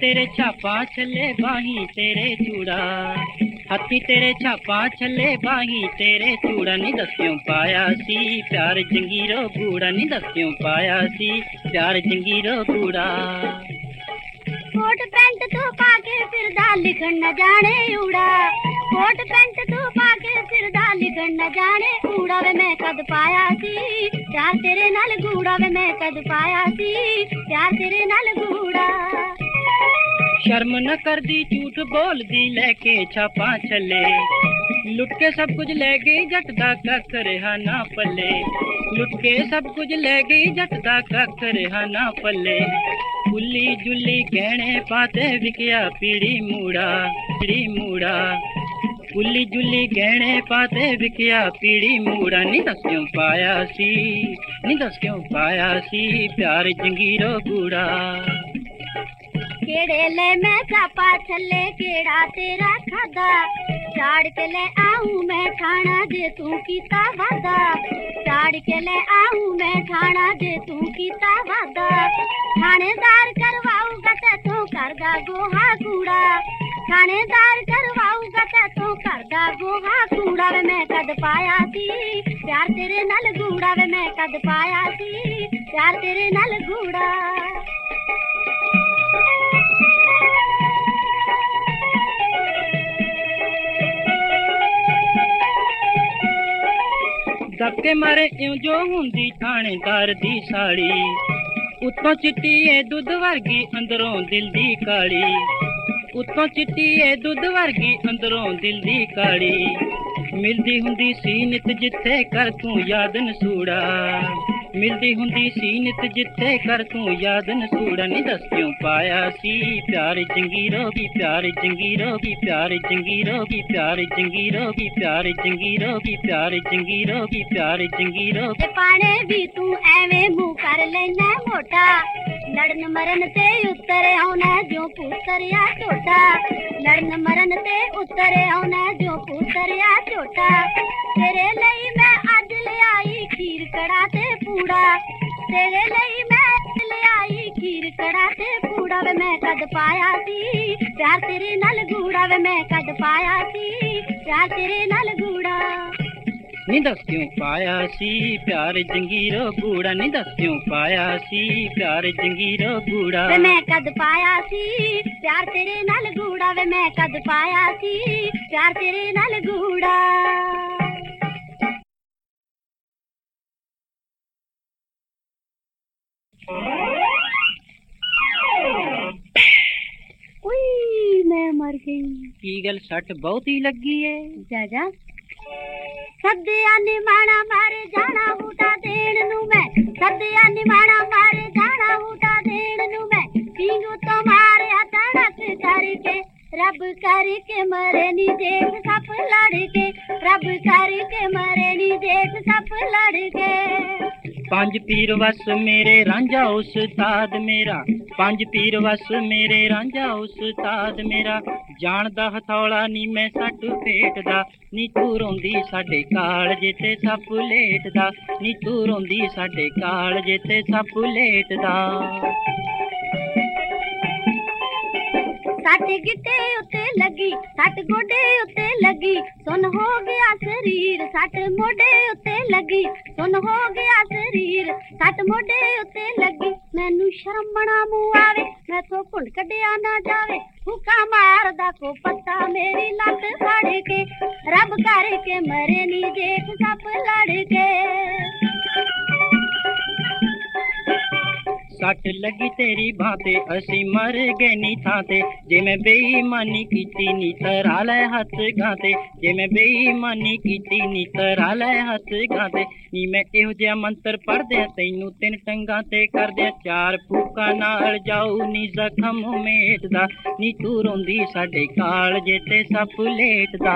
तेरे छापा छले बाही तेरे चूड़ा। हाथी तेरे छापा छले बाही तेरे चूड़ा। नहीं दस्यों पाया सी, प्यार जंगीरो बूढ़ा नहीं दस्यों पाया सी, प्यार जंगीरो बूढ़ा कोट पैंट तू पाके फिर दाल लिखन न जाने उड़ा। कोट पैंट तू पाके फिर दाल लिखन न जाने उड़ा। वे मैं कद पाया सी, प्यार तेरे नाल गूड़ा। वे मैं कद पाया सी, प्यार तेरे नाल गूड़ा। शर्म न कर दी, झूठ बोल दी, लेके छापा चले लुट के सब कुछ ले गई जटदा कख रहा ना पले। लुट के सब कुछ ले गई जटदा कख रहा ना पले। गुल्ली जुली कहने पाते विकिया पीड़ी मूड़ा पीड़ी मूड़ा। गुल्ली जुली कहने पाते विकिया पीड़ी मूड़ा। नी दस क्यों पाया सी? नी दस क्यों पाया सी? प्यार जंगीरो बूढ़ा। केड़े ले मैं चापा छले केड़ा तेरा खादा। चाड़ के ले आऊँ मैं खाना दे तू कीता वादा। चाड़ के ले आऊँ मैं खाना दे तू कीता वादा। थानेदार करवाऊ गटे तू करदा गोहा कूड़ा। थानेदार करवाऊ गटे तू करदा गोहा कूड़ा। वे मैं कद पाया सी, प्यार तेरे नाल गूड़ा। वे मैं कद पाया सी, प्यार तेरे नाल गूड़ा। ਦਬਕੇ ਮਾਰੇ ਇਉਂ ਜੋ ਹੁੰਦੀ ਥਾਣੇਦਾਰ ਦੀ ਸਾੜੀ ਉੱਤੋਂ ਚਿੱਟੀ ਏ ਦੁੱਧ ਵਰਗੀ ਅੰਦਰੋਂ ਦਿਲ ਦੀ ਕਾਲੀ ਉੱਤੋਂ ਚਿੱਟੀ ਏ ਦੁੱਧ ਵਰਗੀ ਅੰਦਰੋਂ ਦਿਲ ਦੀ ਕਾਲੀ ਮਿਲਦੀ ਹੁੰਦੀ ਸੀ ਨਿਤ ਜਿੱਥੇ ਕਰ ਤੂੰ ਯਾਦ ਨਸੂੜਾ ਮਿਲਦੀ ਹੁੰਦੀ ਸੀ ਨਿਤ ਜਿੱਥੇ ਕਰ ਤੂੰ ਯਾਦ ਨਸੂੜਾ ਨਹੀਂ ਦੱਸ ਕਿਉਂ ਪਾਇਆ ਸੀ ਪਿਆਰ ਜੰਗੀਰੋ ਕੀ ਪਿਆਰ ਜੰਗੀਰੋ ਕੀ ਪਿਆਰ ਜੰਗੀਰੋ ਕੀ ਪਿਆਰ ਜੰਗੀਰੋ ਕੀ ਪਿਆਰ ਜੰਗੀਰੋ ਕੀ ਪਿਆਰ ਜੰਗੀਰੋ ਕੀ ਪਿਆਰ ਜੰਗੀਰੋ ਤੇ ਪਾਣੇ ਵੀ ਤੂੰ ਐਵੇਂ ਮੂੰਹ ਕਰ ਲੈਣਾ ਮੋਟਾ ਲੜਨ ਮਰਨ ਤੇ ਉਤਰੇ ਆਉਣਾ ਜੋ ਪੁੱਤਰਿਆ ਝੋਟਾ ਲੜਨ ਮਰਨ ਤੇ ਉਤਰੇ ਆਉਣਾ ਜੋ ਪੁੱਤਰਿਆ ਝੋਟਾ ਤੇਰੇ ਲਈ ਮੈਂ ਅੱਜ ਲਿਆਈ ਖੀਰ ਕੜਾ ਤੇ ਪੂੜਾ ਤੇਰੇ ਲਈ ਮੈਂ ਲਿਆਈ ਖੀਰ ਕੜਾ ਤੇ ਪੂੜਾ ਵੇ ਮੈਂ ਕਦ ਪਾਇਆ ਸੀ ਪਿਆਰ ਤੇਰੇ ਨਾਲ ਗੂੜਾ ਵੇ ਮੈਂ ਕਦ ਪਾਇਆ ਸੀ ਪਿਆਰ ਤੇਰੇ ਨਾਲ ਗੂੜਾ ਨਹੀਂ ਦੱਸ ਕਿਉਂ ਪਾਇਆ ਸੀ ਪਿਆਰ ਜੰਗੀਰੋ ਗੂੜਾ ਨਹੀਂ ਦੱਸ ਕਿਉਂ ਪਾਇਆ ਸੀ ਪਿਆਰ ਜੰਗੀਰੋ ਗੂੜਾ ਵੇ ਮੈਂ ਕਦ ਪਾਇਆ ਸੀ ਪਿਆਰ ਤੇਰੇ ਨਾਲ ਗੂੜਾ ਵੇ ਮੈਂ ਕਦ ਪਾਇਆ ਸੀ ਪਿਆਰ ਤੇਰੇ ਨਾਲ ਗੂੜਾ पीगल सट बहुत ही लगी है। जा सदिया निमाना मारे जाना उठा देण नु मैं। सदिया निमाना मारे जाना उठा देण नु मैं। पींगू तो मारे अचानक करके रब करके मरे नी देख सब लड़के। रब करके मरे नी देख सब लड़के। पाँच पीर वस मेरे रांझा उस्ताद मेरा। ਪੰਜ ਪੀਰ ਵਸ ਮੇਰੇ ਰਾਂਝਾ ਉਸਤਾਦ ਮੇਰਾ। ਜਾਣਦਾ ਹਥੌਲਾ ਨੀ ਮੈਂ ਸੱਟ ਫੇਟਦਾ। ਨੀ ਤੂੰ ਰੋਂਦੀ ਸਾਡੇ ਕਾਲ ਜਿੱਤੇ ਸੱਪ ਲੇਟਦਾ। ਨੀ ਤੂੰ ਰੋਂਦੀ ਸਾਡੇ ਕਾਲ ਜਿੱਤੇ ਸੱਪ ਲੇਟਦਾ। ਸੱਟ ਗਿੱਟੇ ਉੱਤੇ ਲੱਗੀ ਸੱਟ ਗੋਡੇ ਉੱਤੇ ਲੱਗੀ ਸੁਨ ਹੋ ਗਿਆ ਸਰੀਰ ਸੱਟ ਮੋਢੇ ਉੱਤੇ ਲੱਗੀ ਸੁਨ ਹੋ ਗਿਆ ਸਰੀਰ ਸੱਟ ਮੋਢੇ ਉੱਤੇ ਲੱਗੀ ਮੈਨੂੰ ਸ਼ਰਮਣਾ ਮੂੰਹ ਆਵੇ ਮੈਥੋਂ ਘੁੰਡ ਕੱਢਿਆ ਨਾ ਜਾਵੇ ਹੁਕਾ ਮਾਰਦਾ ਕੋ ਪੱਤਾ ਮੇਰੀ ਲੱਤ ਫੜ ਕੇ ਰੱਬ ਕਰਕੇ ਮਰੇ ਨੀ ਦੇਖ ਸੱਪ ਲੜ ਕੇ ਸੱਟ ਲੱਗੀ ਤੇਰੀ ਬਾਹ ਤੇ ਅਸੀਂ ਮਰ ਗਏ ਨੀ ਥਾਂ ਤੇ ਜੇ ਮੈਂ ਬੇਈਮਾਨੀ ਕੀਤੀ ਨੀ ਤਰਾ ਲੈ ਹੱਥ ਗਾਂ ਤੇ ਜੇ ਮੈਂ ਬੇਈਮਾਨੀ ਕੀਤੀ ਨੀ ਤਰਾ ਲੈ ਹੱਥ ਗਾਂ ਤੇ ਨੀ ਮੈਂ ਇਹੋ ਜਿਹਾ ਮੰਤਰ ਪੜਦਿਆਂ ਤੈਨੂੰ ਤਿੰਨ ਟੰਗਾਂ ਤੇ ਕਰਦਿਆਂ ਚਾਰ ਫੂਕਾਂ ਨਾਲ ਜਾਊ ਨੀ ਜ਼ਖਮ ਮੇਟਦਾ ਨੀ ਤੂੰ ਰੋਂਦੀ ਸਾਡੇ ਕਾਲ ਜੇ ਤੇ ਸੱਪ ਲੇਟਦਾ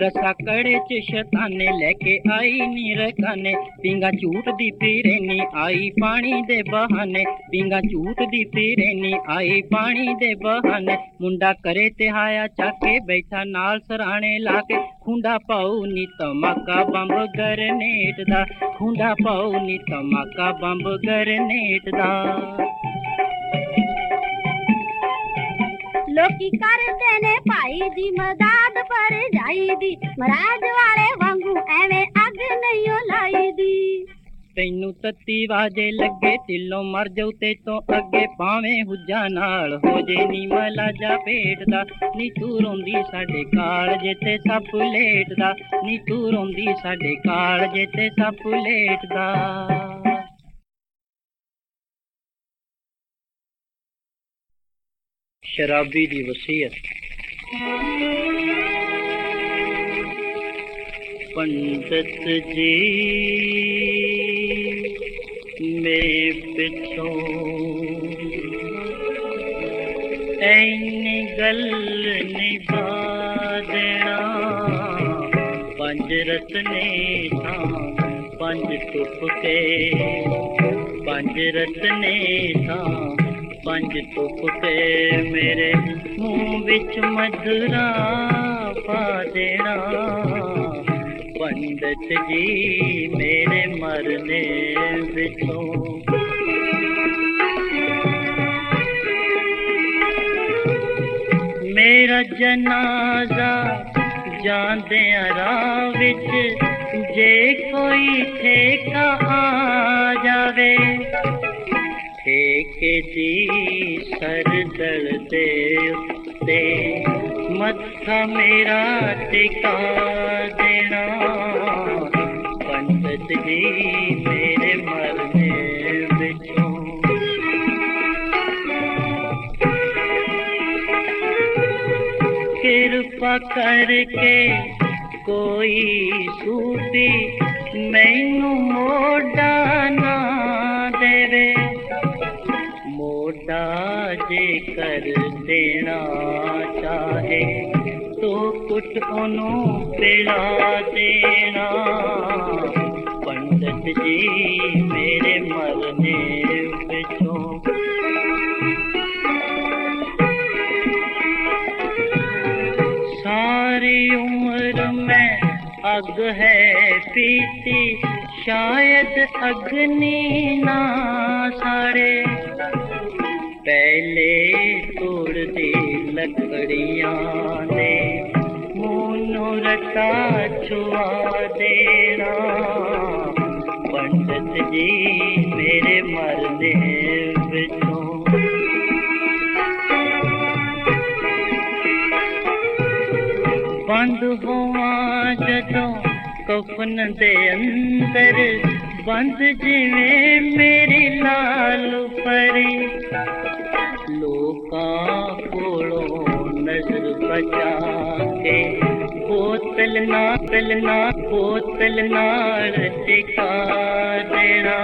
ਰਸਾ ਕੜੇ ਚ ਸ਼ੈਤਾਨੇ ਲੈ ਕੇ ਆਈ ਨੀ ਰਕਾਨੇ ਪਿੰਗਾ ਝੂਟ ਦੀ ਪੀਰੇ ਨੀ ਆਈ ਪਾਣੀ ਦੇ ਬਹਾਨੇ ਪਿੰਗਾ ਝੂਟ ਦੀ ਪੀਰੇ ਨੀ ਆਈ ਪਾਣੀ ਦੇ ਬਹਾਨੇ ਮੁੰਡਾ ਕਰੇ ਤੇ ਹਾਇਆ ਚਾਕੇ ਬੈਠਾ ਨਾਲ ਸਰਾਣੇ ਲਾ ਕੇ ਖੁੰਡਾ ਪਾਉ ਨੀ ਧਮਾਕਾ ਬੰਬ ਗਰਨੇਟ ਦਾ ਖੁੰਡਾ ਪਾਉ ਨੀ ਧਮਾਕਾ ਬੰਬ ਗਰਨੇਟ ਦਾ ਲੋਕੀ ਕਰਦੇ ਨੇ ਭਾਈ ਦੀ ਮਦਦ ਪਰ ਜਾਈਦੀ। ਮਹਾਰਾਜ ਵਾਲੇ ਵਾਂਗੂ ਐਵੇਂ ਅੱਗ ਨਹੀਂ ਓ ਲਾਈਦੀ। ਤੈਨੂੰ ਤੱਤੀ ਵਾਜੇ ਲੱਗੇ ਢਿੱਲੋਂ ਮਰ ਜਾਉ ਤੇ ਤੋਂ ਅੱਗੇ। ਪਾਵੇਂ ਹੁੱਜਾ ਨਾਲ ਹੋ ਜੇ ਨੀ ਮਲਾਜਾ ਪੇਟ ਦਾ ਨੀ ਤੂੰ ਰੋਂਦੀ ਸਾਡੇ ਕਾਲ ਜੇ ਤੇ ਸੱਪ ਲੇਟਦਾ। ਨੀ ਤੂੰ ਰੋਂਦੀ ਸਾਡੇ ਕਾਲ ਜੇ ਤੇ ਸੱਪ ਲੇਟਦਾ। ਸ਼ਰਾਬੀ ਦੀ ਵਸੀਅਤ ਪੰਡਤ ਜੀ ਮੇਰੇ ਪਿੱਛੋਂ ਐਨੀ ਗੱਲ ਨਿਭਾ ਦੇਣਾ ਪੰਜ ਰਤਨੇ ਥਾਂ ਪੰਜ ਤੁਪ ਕੇ ਪੰਜ ਰਤਨੇ ਥਾਂ ਪੰਜ ਤੁਪ ਕੇ ਮੇਰੇ ਮੂੰਹ ਵਿੱਚ ਮਧੁਰਾ ਪਾ ਦੇਣਾ ਪੰਡਤ ਜੀ ਮੇਰੇ ਮਰਨੇ ਵਿੱਚੋਂ ਮੇਰਾ ਜਨਾਜ਼ਾ ਜਾਂਦਿਆਂ ਰਾਹ ਵਿੱਚ ਜੇ ਕੋਈ ਠੇਕਾ ਆ ਜਾਵੇ के जी सर दर दे मत्था मेरा टिका देना। पंडित जी मेरे मरने कृपा करके कोई सूती, मैनू मोड़ा कर देना चाहे तो कुछ उन्हों पिला देना। पंडित जी, मेरे मरने सारी उम्र में अग है पीती, शायद अग्नि ना सारे। पहले तोड़ दे लकड़िया ने मोनोरता छुआ देना। पंडित जी, मेरे मरने बंद हुआ जदों कफन दे अंदर। बंद जिमें मेरी लाल परी। फूलो नज़र बचा के बोतल ना तलना बोतल ना रसिका देना।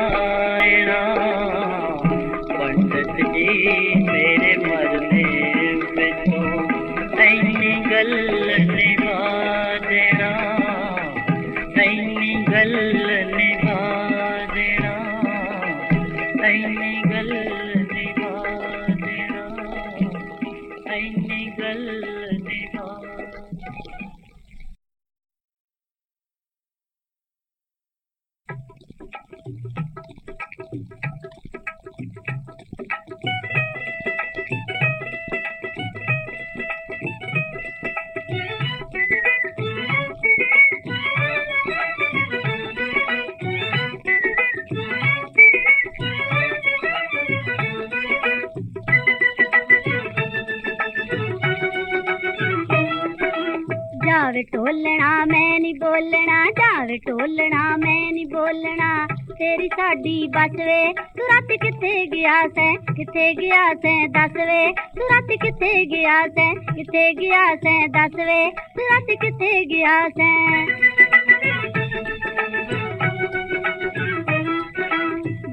डाव टोलना, मैं नहीं बोलना डाव टोलना, मैं नहीं बोलना। तेरी साडी बस वे तू रात किथे गया सै, किथे गया सै दस वे। तू रात किथे गया सै, किथे गया सै दस वे। तू रात किथे गया सै।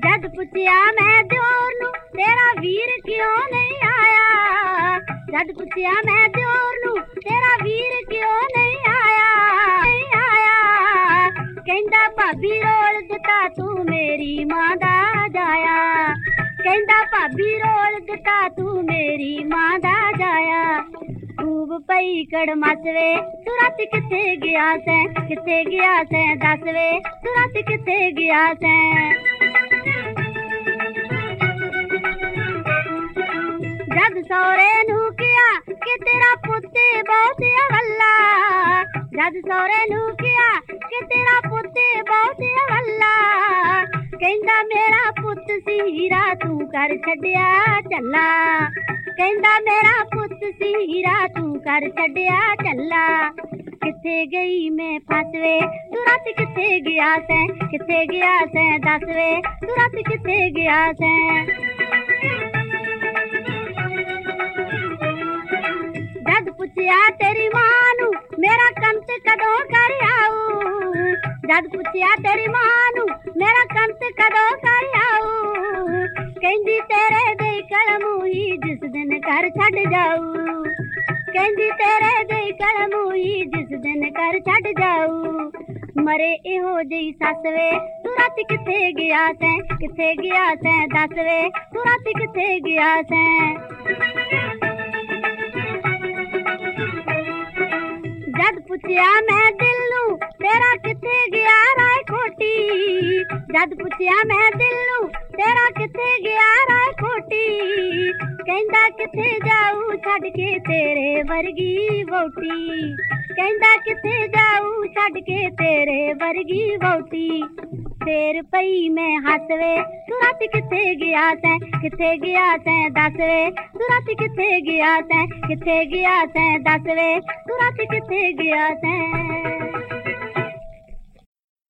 जद पुछया मैं दियोर नु तेरा वीर क्यों नहीं आया? जद पुछया मैं दियोर नु ਤੇਰਾ ਵੀਰ ਕਿਉਂ ਨਹੀਂ ਆਇਆ ਨਹੀਂ ਆਇਆ ਕਹਿੰਦਾ ਭਾਬੀ ਰੋਲ ਦਿੱਤਾ ਤੂੰ ਮੇਰੀ ਮਾਂ ਦਾ ਜਾਇਆ ਕਹਿੰਦਾ ਭਾਬੀ ਰੋਲ ਦਿੱਤਾ ਤੂੰ ਮੇਰੀ ਮਾਂ ਦਾ ਜਾਇਆ ਖੂਬ ਪਈ ਕੜਮਸ ਵੇ ਤੂੰ ਰਾਤ ਕਿੱਥੇ ਗਿਆ ਸੈਂ ਕਿੱਥੇ ਗਿਆ ਸੈਂ ਦੱਸ ਵੇ ਤੂੰ ਰਾਤ ਕਿੱਥੇ ਗਿਆ ਸੈਂ ਜਦ ਸੋਰੇ ਨੂੰ ਕਿਹਾ ਕਿ ਤੇਰਾ ਪੁੱਤ ਬਹੁਤ ਅਵੱਲਾ ਜਦ ਸੋਰੇ ਨੂੰ ਕਿਹਾ ਕਿ ਤੇਰਾ ਪੁੱਤ ਬਹੁਤ ਅਵੱਲਾ ਕਹਿੰਦਾ ਮੇਰਾ ਪੁੱਤ ਸੀ ਹੀਰਾ ਤੂੰ ਕਰ ਛੱਡਿਆ ਚੱਲਾ ਕਹਿੰਦਾ ਮੇਰਾ ਪੁੱਤ ਸੀ ਹੀਰਾ ਤੂੰ ਕਰ ਛੱਡਿਆ ਚੱਲਾ ਕਿੱਥੇ ਗਈ ਮੈਂ ਫਸਵੇ ਤੂੰ ਰਾਤ ਕਿੱਥੇ ਗਿਆ ਸੈਂ ਕਿੱਥੇ ਗਿਆ ਸੈਂ ਦੱਸ ਵੇ ਤੂੰ ਰਾਤ ਕਿੱਥੇ ਗਿਆ ਸੈਂ ਕੰਤ ਕਦੋਂ ਕਰ ਆਊ ਜਦ ਪੁੱਛਿਆ ਤੇਰੀ ਮਾਂ ਨੂੰ ਮੇਰਾ ਕੰਤ ਕਦੋਂ ਕਰ ਆਊ ਕਹਿੰਦੀ ਤੇਰੇ ਦੇ ਕਲਮੂ ਹੀ ਜਿਸ ਦਿਨ ਘਰ ਛੱਡ ਜਾਊ ਕਹਿੰਦੀ ਤੇਰੇ ਦੇ ਕਲਮੂ ਹੀ ਜਿਸ ਦਿਨ ਘਰ ਛੱਡ ਜਾਊ ਮਰੇ ਇਹੋ ਜਿਹੀ ਸੱਸ ਵੇ ਤੂੰ ਰਾਤ ਕਿੱਥੇ ਗਿਆ ਸੈਂ ਕਿੱਥੇ ਗਿਆ ਸੈਂ ਦੱਸ ਵੇ ਤੂੰ ਰਾਤ ਕਿੱਥੇ ਗਿਆ ਸੈਂ पुछिया, मैं दिल नू, तेरा किथे गया राय खोटी? जद पुछिया, मैं दिल नू, तेरा किथे गया राय खोटी? कहंदा, किथे जाऊ छड़ के तेरे वर्गी वोटी? कहंदा, किथे जाऊ छड़ के तेरे वर्गी वोटी? तेर पई में हसवे। सुरत किथे गया तैं किथे गया तैं दसवे। सुरत किथे गया तैं किथे गया तैं दसवे। सुरत किथे गया तैं